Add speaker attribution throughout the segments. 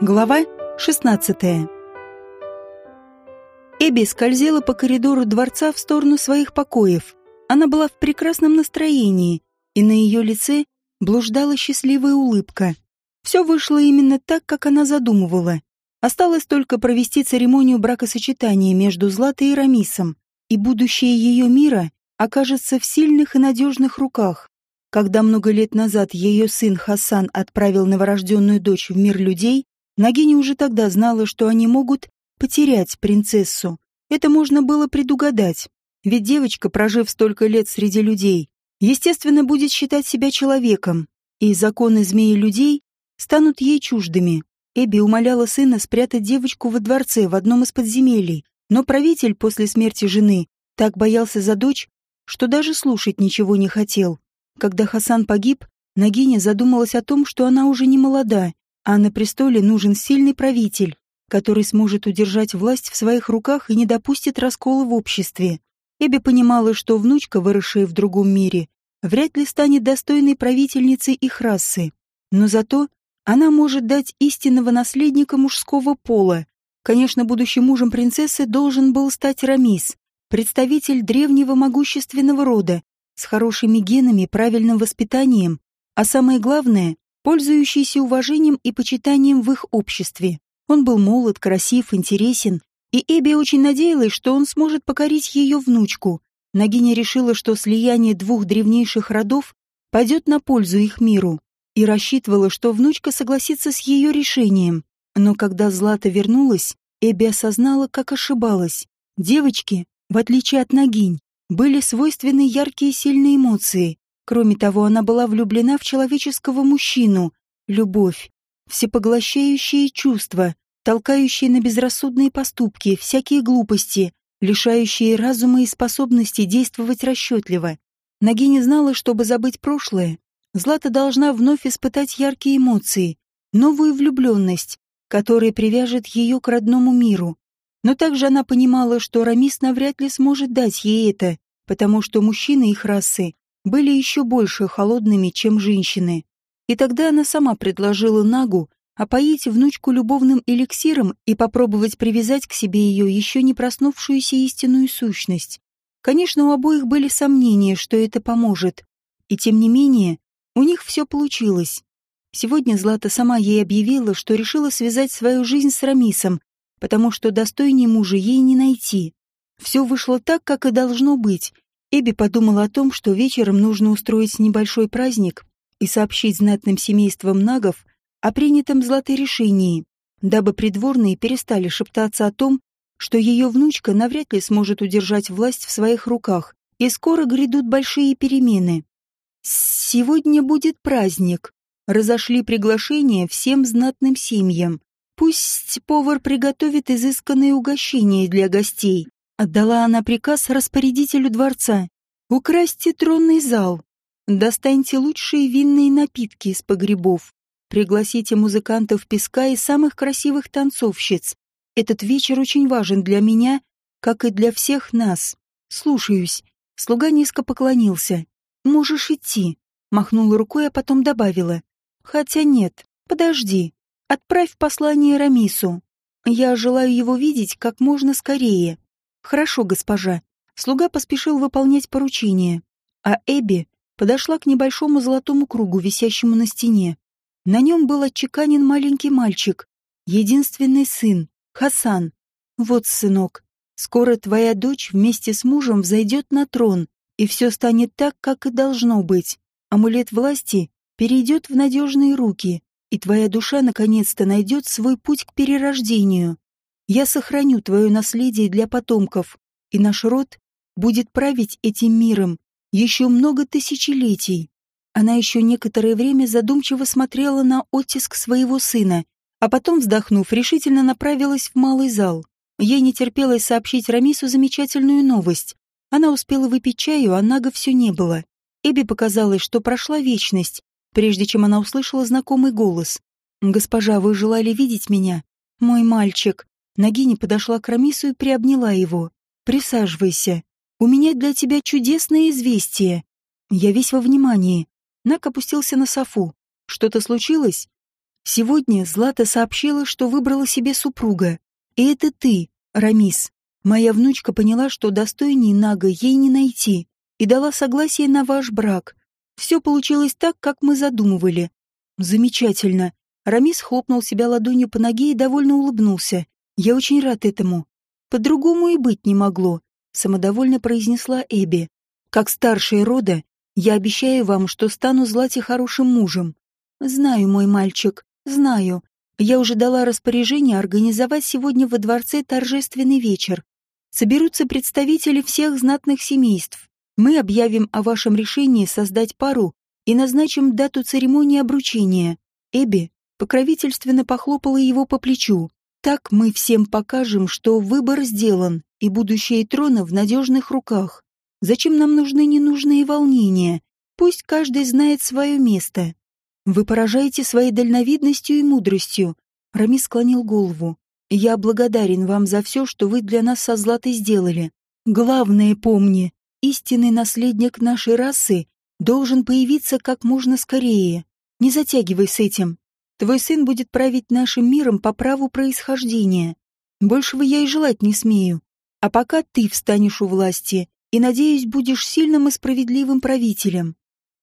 Speaker 1: Глава 16 Эбби скользила по коридору дворца в сторону своих покоев. Она была в прекрасном настроении, и на ее лице блуждала счастливая улыбка. Все вышло именно так, как она задумывала. Осталось только провести церемонию бракосочетания между Златой и Рамисом, и будущее ее мира окажется в сильных и надежных руках. Когда много лет назад ее сын Хасан отправил новорожденную дочь в мир людей, Нагиня уже тогда знала, что они могут потерять принцессу. Это можно было предугадать. Ведь девочка, прожив столько лет среди людей, естественно, будет считать себя человеком, и законы змеи людей станут ей чуждыми. Эбби умоляла сына спрятать девочку во дворце в одном из подземелий, но правитель после смерти жены так боялся за дочь, что даже слушать ничего не хотел. Когда Хасан погиб, Нагиня задумалась о том, что она уже не молода, а на престоле нужен сильный правитель, который сможет удержать власть в своих руках и не допустит раскола в обществе. Эбби понимала, что внучка, выросшая в другом мире, вряд ли станет достойной правительницей их расы. Но зато она может дать истинного наследника мужского пола. Конечно, будущим мужем принцессы должен был стать Рамис, представитель древнего могущественного рода, с хорошими генами, правильным воспитанием, а самое главное пользующийся уважением и почитанием в их обществе. Он был молод, красив, интересен, и Эбби очень надеялась, что он сможет покорить ее внучку. Нагиня решила, что слияние двух древнейших родов пойдет на пользу их миру, и рассчитывала, что внучка согласится с ее решением. Но когда Злата вернулась, Эбби осознала, как ошибалась. Девочки, в отличие от Нагинь, были свойственны яркие сильные эмоции, Кроме того, она была влюблена в человеческого мужчину. Любовь. Всепоглощающие чувства, толкающие на безрассудные поступки, всякие глупости, лишающие разума и способности действовать расчетливо. Наги не знала, чтобы забыть прошлое. Злата должна вновь испытать яркие эмоции, новую влюбленность, которая привяжет ее к родному миру. Но также она понимала, что Рамис навряд ли сможет дать ей это, потому что мужчины их расы были еще больше холодными, чем женщины. И тогда она сама предложила Нагу опоить внучку любовным эликсиром и попробовать привязать к себе ее еще не проснувшуюся истинную сущность. Конечно, у обоих были сомнения, что это поможет. И тем не менее, у них все получилось. Сегодня Злата сама ей объявила, что решила связать свою жизнь с Рамисом, потому что достойнее мужа ей не найти. Все вышло так, как и должно быть, Эбби подумала о том, что вечером нужно устроить небольшой праздник и сообщить знатным семействам нагов о принятом златой решении, дабы придворные перестали шептаться о том, что ее внучка навряд ли сможет удержать власть в своих руках, и скоро грядут большие перемены. Сегодня будет праздник. Разошли приглашения всем знатным семьям. Пусть повар приготовит изысканные угощения для гостей, Отдала она приказ распорядителю дворца. «Украсьте тронный зал. Достаньте лучшие винные напитки из погребов. Пригласите музыкантов песка и самых красивых танцовщиц. Этот вечер очень важен для меня, как и для всех нас. Слушаюсь». Слуга низко поклонился. «Можешь идти», — махнула рукой, а потом добавила. «Хотя нет, подожди. Отправь послание Рамису. Я желаю его видеть как можно скорее». «Хорошо, госпожа». Слуга поспешил выполнять поручение, а Эбби подошла к небольшому золотому кругу, висящему на стене. На нем был отчеканен маленький мальчик, единственный сын, Хасан. «Вот, сынок, скоро твоя дочь вместе с мужем взойдет на трон, и все станет так, как и должно быть. Амулет власти перейдет в надежные руки, и твоя душа наконец-то найдет свой путь к перерождению. Я сохраню твое наследие для потомков, и наш род будет править этим миром еще много тысячелетий. Она еще некоторое время задумчиво смотрела на оттиск своего сына, а потом, вздохнув, решительно направилась в малый зал. Ей не терпелось сообщить Рамису замечательную новость. Она успела выпить чаю, а Нага все не было. Эбби показалось, что прошла вечность, прежде чем она услышала знакомый голос. «Госпожа, вы желали видеть меня? Мой мальчик!» Нагини подошла к Рамису и приобняла его. «Присаживайся. У меня для тебя чудесное известие. Я весь во внимании». Нак опустился на софу. «Что-то случилось?» Сегодня Злата сообщила, что выбрала себе супруга. И это ты, Рамис. Моя внучка поняла, что достойней Нага ей не найти, и дала согласие на ваш брак. Все получилось так, как мы задумывали. Замечательно. Рамис хлопнул себя ладонью по ноге и довольно улыбнулся. Я очень рад этому. По-другому и быть не могло, самодовольно произнесла Эбби. Как старшая рода, я обещаю вам, что стану Злате хорошим мужем. Знаю, мой мальчик, знаю. Я уже дала распоряжение организовать сегодня во дворце торжественный вечер. Соберутся представители всех знатных семейств. Мы объявим о вашем решении создать пару и назначим дату церемонии обручения. Эбби покровительственно похлопала его по плечу. Так мы всем покажем, что выбор сделан, и будущее трона в надежных руках. Зачем нам нужны ненужные волнения? Пусть каждый знает свое место. Вы поражаете своей дальновидностью и мудростью. Рамис склонил голову. Я благодарен вам за все, что вы для нас со Златой сделали. Главное помни, истинный наследник нашей расы должен появиться как можно скорее. Не затягивай с этим. Твой сын будет править нашим миром по праву происхождения. Большего я и желать не смею. А пока ты встанешь у власти и, надеюсь, будешь сильным и справедливым правителем.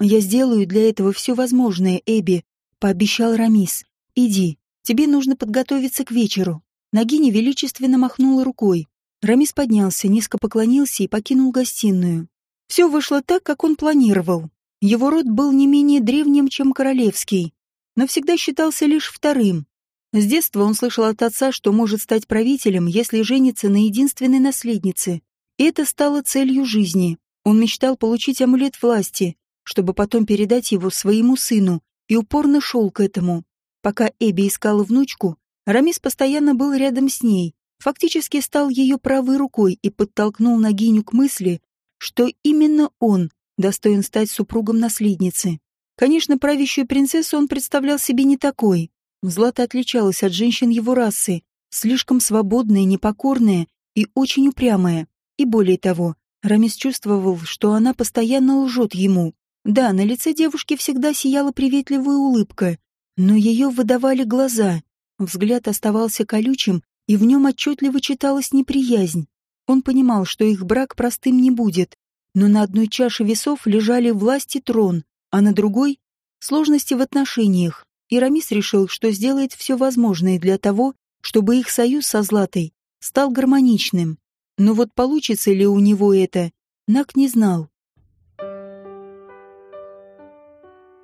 Speaker 1: «Я сделаю для этого все возможное, Эбби», — пообещал Рамис. «Иди, тебе нужно подготовиться к вечеру». Нагиня величественно махнула рукой. Рамис поднялся, низко поклонился и покинул гостиную. Все вышло так, как он планировал. Его род был не менее древним, чем королевский, но всегда считался лишь вторым. С детства он слышал от отца, что может стать правителем, если женится на единственной наследнице. И это стало целью жизни. Он мечтал получить амулет власти, чтобы потом передать его своему сыну, и упорно шел к этому. Пока Эбби искала внучку, Рамис постоянно был рядом с ней, фактически стал ее правой рукой и подтолкнул Нагиню к мысли, что именно он достоин стать супругом наследницы. Конечно, правящую принцессу он представлял себе не такой. Злата отличалась от женщин его расы, слишком свободная, непокорная и очень упрямая. И более того, Рамис чувствовал, что она постоянно лжет ему. Да, на лице девушки всегда сияла приветливая улыбка, но ее выдавали глаза. Взгляд оставался колючим, и в нем отчетливо читалась неприязнь. Он понимал, что их брак простым не будет, но на одной чаше весов лежали власть и трон, а на другой — сложности в отношениях, и Рамис решил, что сделает все возможное для того, чтобы их союз со Златой стал гармоничным. Но вот получится ли у него это, Нак не знал.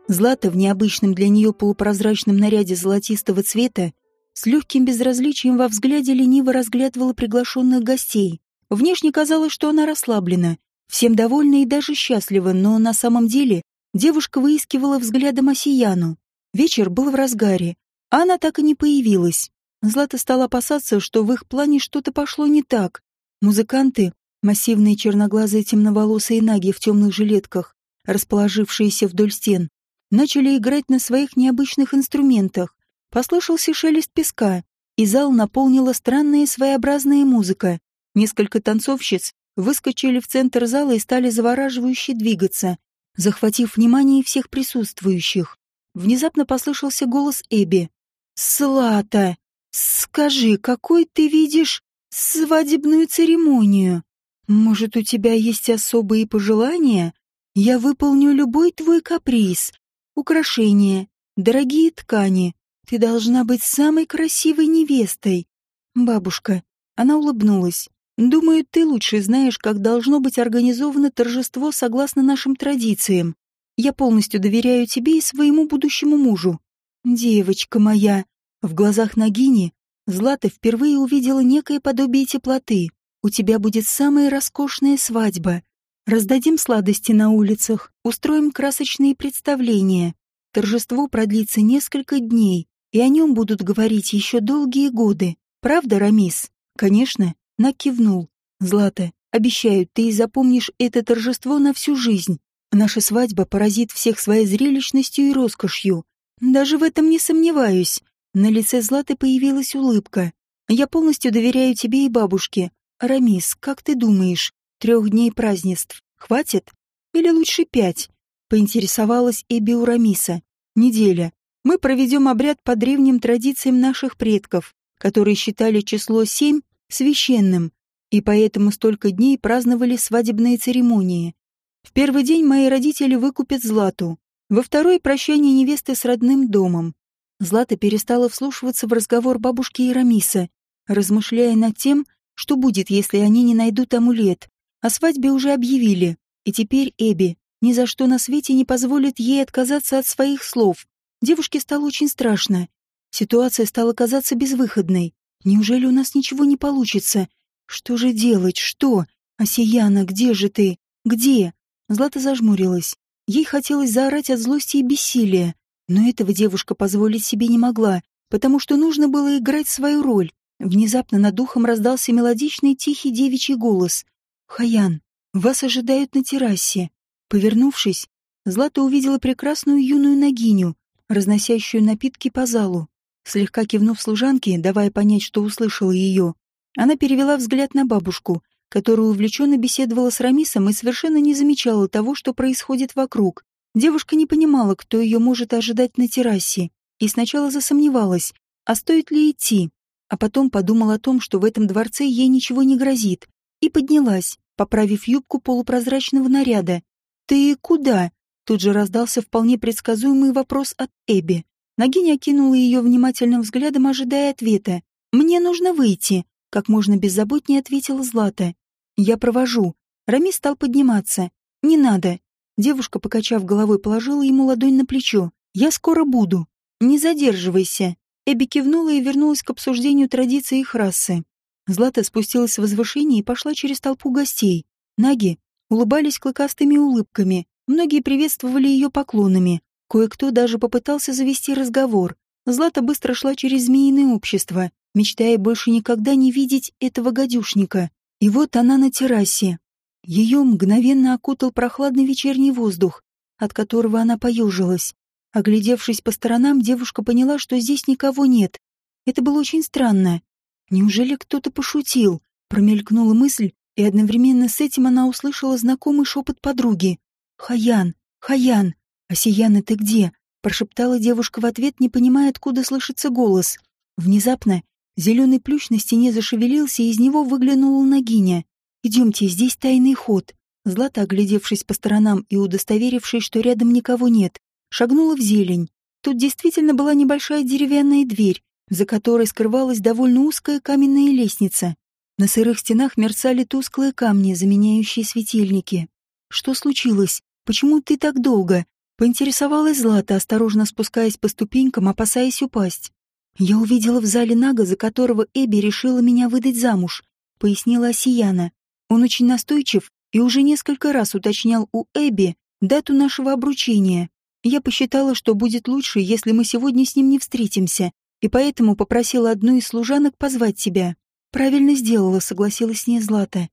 Speaker 1: Злата в необычном для нее полупрозрачном наряде золотистого цвета с легким безразличием во взгляде лениво разглядывала приглашенных гостей. Внешне казалось, что она расслаблена, всем довольна и даже счастлива, но на самом деле девушка выискивала взглядом Осияну. Вечер был в разгаре, а она так и не появилась. Злата стала опасаться, что в их плане что-то пошло не так. Музыканты, массивные черноглазые темноволосые наги в темных жилетках, расположившиеся вдоль стен, начали играть на своих необычных инструментах. Послышался шелест песка, и зал наполнила странная своеобразная музыка. Несколько танцовщиц выскочили в центр зала и стали завораживающе двигаться, захватив внимание всех присутствующих. Внезапно послышался голос Эбби. «Слата, скажи, какой ты видишь свадебную церемонию? Может, у тебя есть особые пожелания? Я выполню любой твой каприз, украшения, дорогие ткани. Ты должна быть самой красивой невестой. Бабушка, она улыбнулась. Думаю, ты лучше знаешь, как должно быть организовано торжество согласно нашим традициям. Я полностью доверяю тебе и своему будущему мужу. Девочка моя. В глазах Нагини Злата впервые увидела некое подобие теплоты. У тебя будет самая роскошная свадьба. Раздадим сладости на улицах, устроим красочные представления. Торжество продлится несколько дней, и о нем будут говорить еще долгие годы. Правда, Рамис? Конечно, накивнул. Злата, обещаю, ты запомнишь это торжество на всю жизнь. Наша свадьба поразит всех своей зрелищностью и роскошью. Даже в этом не сомневаюсь. На лице Златы появилась улыбка. Я полностью доверяю тебе и бабушке. Рамис, как ты думаешь, Трех дней празднеств хватит? Или лучше пять? Поинтересовалась Эбби у Рамиса. Неделя. Мы проведем обряд по древним традициям наших предков, которые считали число семь священным, и поэтому столько дней праздновали свадебные церемонии. В первый день мои родители выкупят Злату, во второй — прощание невесты с родным домом. Злата перестала вслушиваться в разговор бабушки и Рамиса, размышляя над тем, что будет, если они не найдут амулет. О свадьбе уже объявили, и теперь Эбби ни за что на свете не позволит ей отказаться от своих слов. Девушке стало очень страшно. Ситуация стала казаться безвыходной. Неужели у нас ничего не получится? Что же делать? Что? Осияна, где же ты? Где? Злата зажмурилась. Ей хотелось заорать от злости и бессилия, но этого девушка позволить себе не могла, потому что нужно было играть свою роль. Внезапно над духом раздался мелодичный тихий девичий голос. «Хаян, вас ожидают на террасе». Повернувшись, Злата увидела прекрасную юную ногиню, разносящую напитки по залу. Слегка кивнув служанке, давая понять, что услышала ее, она перевела взгляд на бабушку, которая увлеченно беседовала с Рамисом и совершенно не замечала того, что происходит вокруг. Девушка не понимала, кто ее может ожидать на террасе, и сначала засомневалась, а стоит ли идти, а потом подумала о том, что в этом дворце ей ничего не грозит, и поднялась, поправив юбку полупрозрачного наряда. «Ты куда?» Тут же раздался вполне предсказуемый вопрос от Эбби. Нагиня окинула ее внимательным взглядом, ожидая ответа. «Мне нужно выйти», — как можно беззаботнее ответила Злата. «Я провожу». Рами стал подниматься. «Не надо. Девушка, покачав головой, положила ему ладонь на плечо. «Я скоро буду. Не задерживайся». Эбби кивнула и вернулась к обсуждению традиций их расы. Злата спустилась с возвышения и пошла через толпу гостей. Наги улыбались клыкастыми улыбками, многие приветствовали ее поклонами. Кое-кто даже попытался завести разговор. Злата быстро шла через змеиное общество, мечтая больше никогда не видеть этого гадюшника. И вот она на террасе, ее мгновенно окутал прохладный вечерний воздух, от которого она поежилась. Оглядевшись по сторонам, девушка поняла, что здесь никого нет. Это было очень странно. Неужели кто-то пошутил? Промелькнула мысль, и одновременно с этим она услышала знакомый шепот подруги. «Хаян! Хаян! Осияна, ты где?» прошептала девушка в ответ, не понимая, откуда слышится голос. Внезапно зеленый плющ на стене зашевелился, и из него выглянула Нагиня. «Идемте, здесь тайный ход». Злата, оглядевшись по сторонам и удостоверившись, что рядом никого нет, шагнула в зелень. Тут действительно была небольшая деревянная дверь, за которой скрывалась довольно узкая каменная лестница. На сырых стенах мерцали тусклые камни, заменяющие светильники. «Что случилось? Почему ты так долго?» Поинтересовалась Злата, осторожно спускаясь по ступенькам, опасаясь упасть. «Я увидела в зале Нага, за которого Эбби решила меня выдать замуж», — пояснила Осияна. Он очень настойчив и уже несколько раз уточнял у Эбби дату нашего обручения. Я посчитала, что будет лучше, если мы сегодня с ним не встретимся, и поэтому попросила одну из служанок позвать тебя. Правильно сделала, согласилась с ней Злата.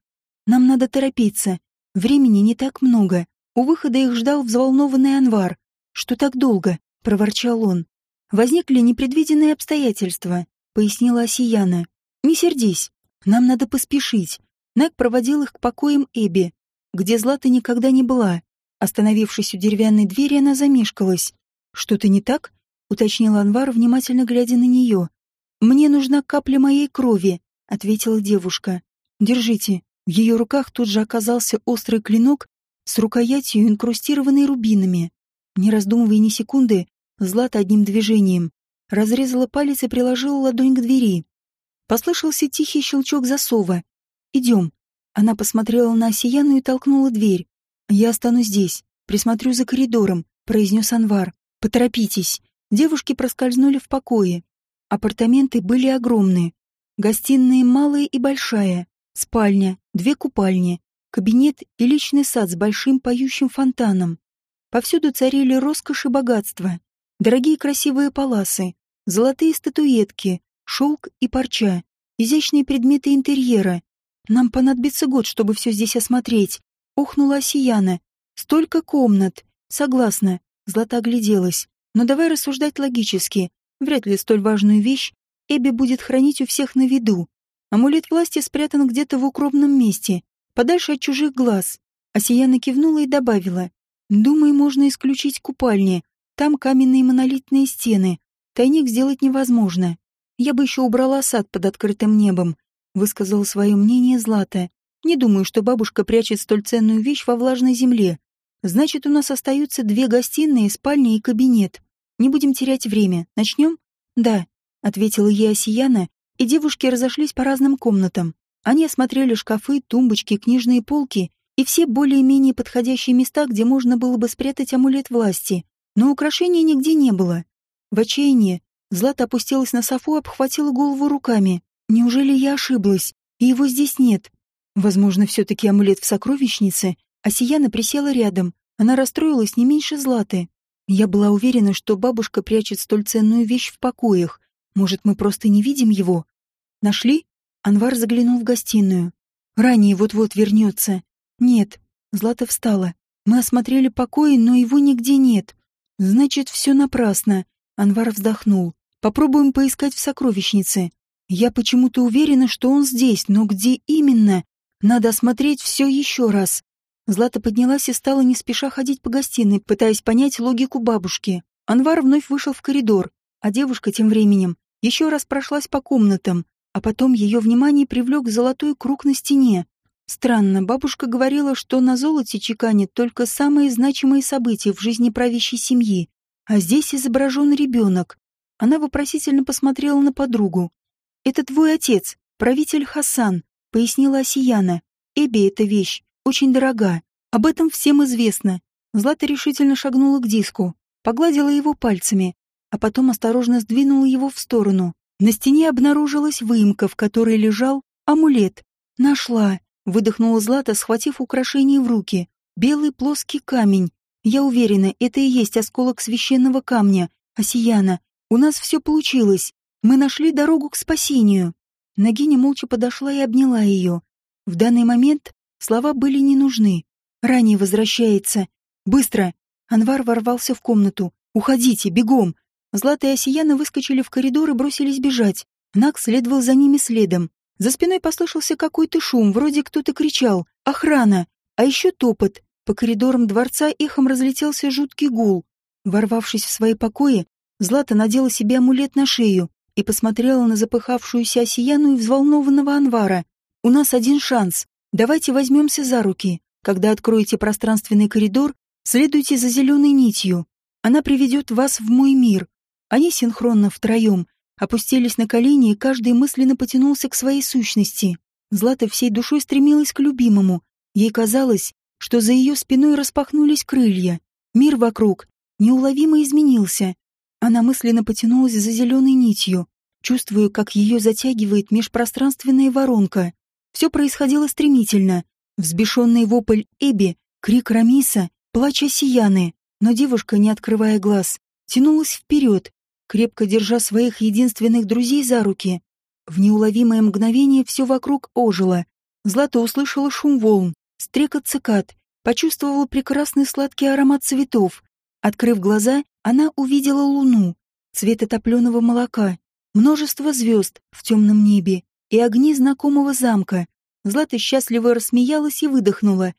Speaker 1: Нам надо торопиться. Времени не так много. У выхода их ждал взволнованный Анвар. Что так долго? проворчал он. Возникли непредвиденные обстоятельства, пояснила Осияна. Не сердись. Нам надо поспешить. Нэг проводил их к покоям Эбби, где Злата никогда не была. Остановившись у деревянной двери, она замешкалась. «Что-то не так?» — уточнил Анвар, внимательно глядя на нее. «Мне нужна капля моей крови», — ответила девушка. «Держите». В ее руках тут же оказался острый клинок с рукоятью, инкрустированной рубинами. Не раздумывая ни секунды, Злата одним движением разрезала палец и приложила ладонь к двери. Послышался тихий щелчок засова, Идем. Она посмотрела на Осияну и толкнула дверь. Я останусь здесь, присмотрю за коридором, произнес Анвар. Поторопитесь. Девушки проскользнули в покое. Апартаменты были огромные. Гостиная малая и большая, спальня, две купальни, кабинет и личный сад с большим поющим фонтаном. Повсюду царили роскошь и богатство. Дорогие красивые паласы, золотые статуэтки, шелк и парча, изящные предметы интерьера, нам понадобится год, чтобы все здесь осмотреть. Ухнула Осияна. Столько комнат. Согласна. Злата огляделась. Но давай рассуждать логически. Вряд ли столь важную вещь Эбби будет хранить у всех на виду. Амулет власти спрятан где-то в укромном месте, подальше от чужих глаз. Осияна кивнула и добавила. Думаю, можно исключить купальни. Там каменные монолитные стены. Тайник сделать невозможно. Я бы еще убрала сад под открытым небом, высказала свое мнение Злата. Не думаю, что бабушка прячет столь ценную вещь во влажной земле. Значит, у нас остаются две гостиные, спальня и кабинет. Не будем терять время. Начнем? Да, ответила ей Осияна, и девушки разошлись по разным комнатам. Они осмотрели шкафы, тумбочки, книжные полки и все более-менее подходящие места, где можно было бы спрятать амулет власти. Но украшений нигде не было. В отчаянии Злата опустилась на софу и обхватила голову руками. Неужели я ошиблась, и его здесь нет? Возможно, все-таки амулет в сокровищнице, а Сияна присела рядом. Она расстроилась не меньше Златы. Я была уверена, что бабушка прячет столь ценную вещь в покоях. Может, мы просто не видим его? Нашли? Анвар заглянул в гостиную. Ранее вот-вот вернется. Нет. Злата встала. Мы осмотрели покои, но его нигде нет. Значит, все напрасно. Анвар вздохнул. Попробуем поискать в сокровищнице. Я почему-то уверена, что он здесь, но где именно? Надо осмотреть все еще раз. Злата поднялась и стала не спеша ходить по гостиной, пытаясь понять логику бабушки. Анвар вновь вышел в коридор, а девушка тем временем еще раз прошлась по комнатам, а потом ее внимание привлек золотой круг на стене. Странно, бабушка говорила, что на золоте чеканит только самые значимые события в жизни правящей семьи, а здесь изображен ребенок. Она вопросительно посмотрела на подругу. «Это твой отец, правитель Хасан», пояснила Осияна. Эбби эта вещь очень дорога. Об этом всем известно. Злата решительно шагнула к диску, погладила его пальцами, а потом осторожно сдвинула его в сторону. На стене обнаружилась выемка, в которой лежал амулет. «Нашла!» — выдохнула Злата, схватив украшение в руки. «Белый плоский камень. Я уверена, это и есть осколок священного камня. Осияна, у нас все получилось. Мы нашли дорогу к спасению». Нагиня молча подошла и обняла ее. В данный момент слова были не нужны. Ранее возвращается. Быстро! Анвар ворвался в комнату. «Уходите, бегом!» Злата и Осияна выскочили в коридор и бросились бежать. Нак следовал за ними следом. За спиной послышался какой-то шум, вроде кто-то кричал «Охрана!», а еще топот. По коридорам дворца эхом разлетелся жуткий гул. Ворвавшись в свои покои, Злата надела себе амулет на шею и посмотрела на запыхавшуюся Осияну и взволнованного Анвара. «У нас один шанс. Давайте возьмемся за руки. Когда откроете пространственный коридор, следуйте за зеленой нитью. Она приведет вас в мой мир». Они синхронно втроем опустились на колени, и каждый мысленно потянулся к своей сущности. Злата всей душой стремилась к любимому. Ей казалось, что за ее спиной распахнулись крылья. Мир вокруг неуловимо изменился. Она мысленно потянулась за зеленой нитью, чувствуя, как ее затягивает межпространственная воронка. Все происходило стремительно. Взбешенный вопль Эби, крик Рамиса, плач Сияны. Но девушка, не открывая глаз, тянулась вперед, крепко держа своих единственных друзей за руки. В неуловимое мгновение все вокруг ожило. Злата услышала шум волн, стрекот цикад, почувствовала прекрасный сладкий аромат цветов. Открыв глаза, она увидела луну, цвета топленого молока, множество звезд в темном небе и огни знакомого замка. Злата счастливо рассмеялась и выдохнула.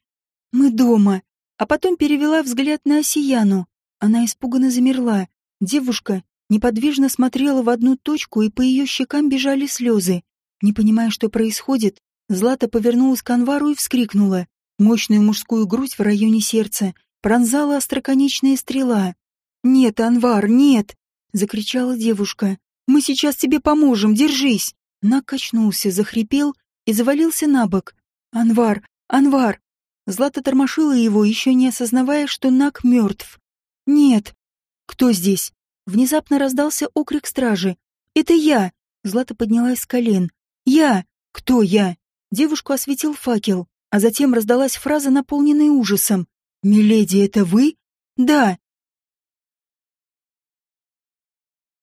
Speaker 1: «Мы дома!» А потом перевела взгляд на Осияну. Она испуганно замерла. Девушка неподвижно смотрела в одну точку, и по ее щекам бежали слезы. Не понимая, что происходит, Злата повернулась к Анвару и вскрикнула. Мощную мужскую грудь в районе сердца пронзала остроконечная стрела. «Нет, Анвар, нет!» — закричала девушка. «Мы сейчас тебе поможем, держись!» Нак качнулся, захрипел и завалился на бок. «Анвар! Анвар!» Злата тормошила его, еще не осознавая, что Нак мертв. «Нет!» «Кто здесь?» Внезапно раздался окрик стражи. «Это я!» Злата поднялась с колен. «Я! Кто я?» Девушку осветил факел, а затем раздалась фраза, наполненная ужасом. «Миледи, это вы?» «Да!»